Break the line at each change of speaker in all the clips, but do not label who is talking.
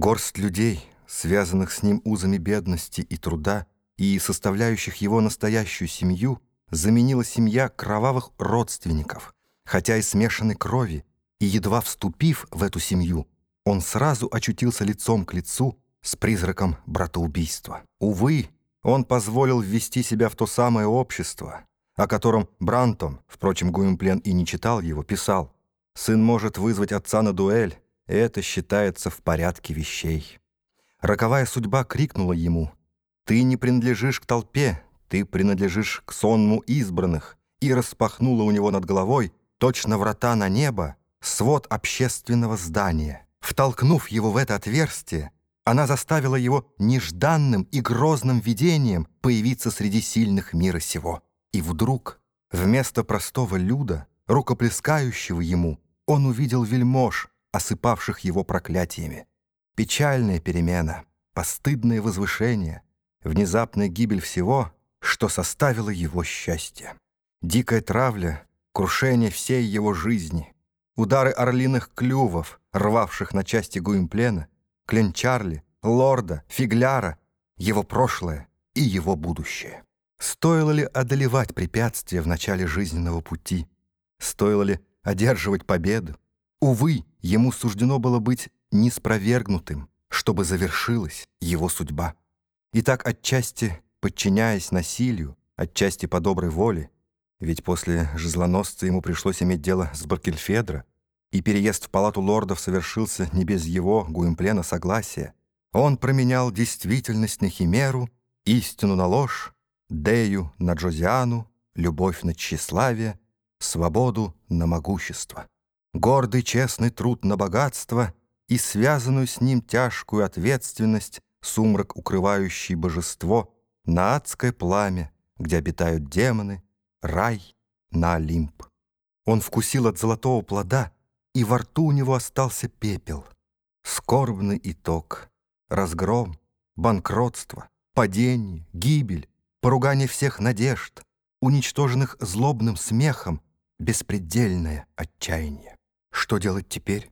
Горсть людей, связанных с ним узами бедности и труда, и составляющих его настоящую семью, заменила семья кровавых родственников, хотя и смешанной крови, и едва вступив в эту семью, он сразу очутился лицом к лицу с призраком братоубийства. Увы, он позволил ввести себя в то самое общество, о котором Брантон, впрочем, Гуимплен и не читал его, писал «Сын может вызвать отца на дуэль, это считается в порядке вещей». Роковая судьба крикнула ему «Ты не принадлежишь к толпе, ты принадлежишь к сонму избранных», и распахнула у него над головой, точно врата на небо, свод общественного здания. Втолкнув его в это отверстие, она заставила его нежданным и грозным видением появиться среди сильных мира сего. И вдруг, вместо простого люда, рукоплескающего ему, он увидел вельмож, осыпавших его проклятиями. Печальная перемена, постыдное возвышение, внезапная гибель всего, что составило его счастье. Дикая травля, крушение всей его жизни, удары орлиных клювов, рвавших на части Гуимплена, Кленчарли, Лорда, Фигляра, его прошлое и его будущее. Стоило ли одолевать препятствия в начале жизненного пути? Стоило ли одерживать победу? Увы, ему суждено было быть неспровергнутым, чтобы завершилась его судьба. И так отчасти, подчиняясь насилию, отчасти по доброй воле, ведь после жезлоносца ему пришлось иметь дело с Баркельфедро, и переезд в палату лордов совершился не без его, Гуимплена, согласия, он променял действительность на химеру, истину на ложь, Дею на Джозиану, любовь на тщеславие, свободу на могущество, гордый честный труд на богатство и связанную с ним тяжкую ответственность, сумрак, укрывающий божество, на адское пламя, где обитают демоны, рай на Олимп. Он вкусил от золотого плода, и во рту у него остался пепел. Скорбный итог, разгром, банкротство, падение, гибель, поругание всех надежд, уничтоженных злобным смехом, беспредельное отчаяние. Что делать теперь?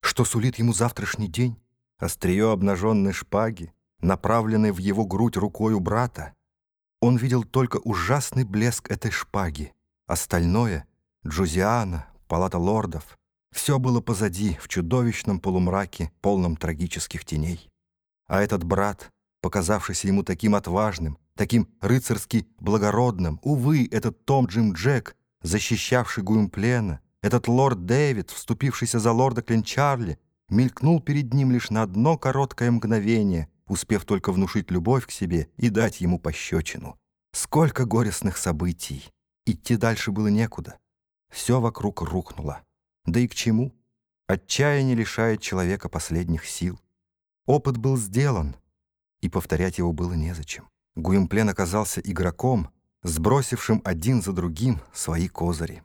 Что сулит ему завтрашний день? Острие обнаженной шпаги, направленной в его грудь рукою брата. Он видел только ужасный блеск этой шпаги. Остальное — Джузиана, палата лордов — все было позади, в чудовищном полумраке, полном трагических теней. А этот брат, показавшийся ему таким отважным, таким рыцарски благородным. Увы, этот Том Джим Джек, защищавший Гуимплена, этот лорд Дэвид, вступившийся за лорда Кленчарли, мелькнул перед ним лишь на одно короткое мгновение, успев только внушить любовь к себе и дать ему пощечину. Сколько горестных событий! Идти дальше было некуда. Все вокруг рухнуло. Да и к чему? Отчаяние лишает человека последних сил. Опыт был сделан, и повторять его было незачем. Гуимплен оказался игроком, сбросившим один за другим свои козыри.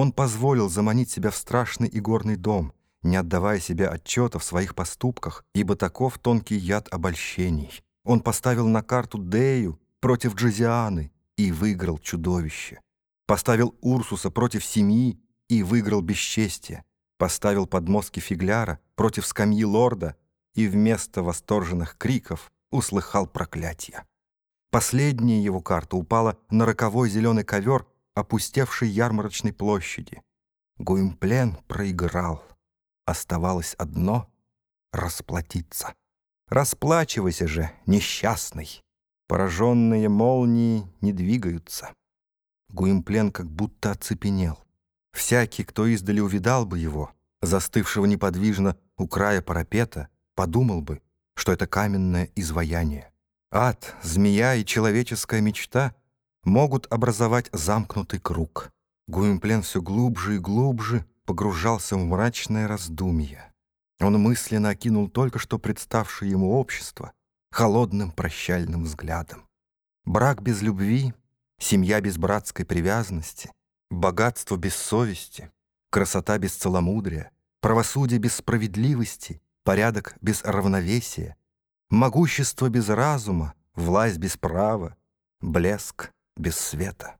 Он позволил заманить себя в страшный игорный дом, не отдавая себе отчета в своих поступках, ибо таков тонкий яд обольщений. Он поставил на карту Дею против Джозианы и выиграл чудовище. Поставил Урсуса против семьи и выиграл бесчестие. Поставил подмостки фигляра против скамьи лорда и вместо восторженных криков услыхал проклятие. Последняя его карта упала на роковой зеленый ковер, опустевшей ярмарочной площади. Гуимплен проиграл. Оставалось одно — расплатиться. Расплачивайся же, несчастный. Пораженные молнии не двигаются. Гуимплен как будто оцепенел. Всякий, кто издали увидал бы его, застывшего неподвижно у края парапета, подумал бы, что это каменное изваяние. Ад, змея и человеческая мечта могут образовать замкнутый круг. Гуимплен все глубже и глубже погружался в мрачное раздумье. Он мысленно окинул только что представшее ему общество холодным прощальным взглядом. Брак без любви, семья без братской привязанности, богатство без совести, красота без целомудрия, правосудие без справедливости, порядок без равновесия, Могущество без разума, власть без права, блеск без света.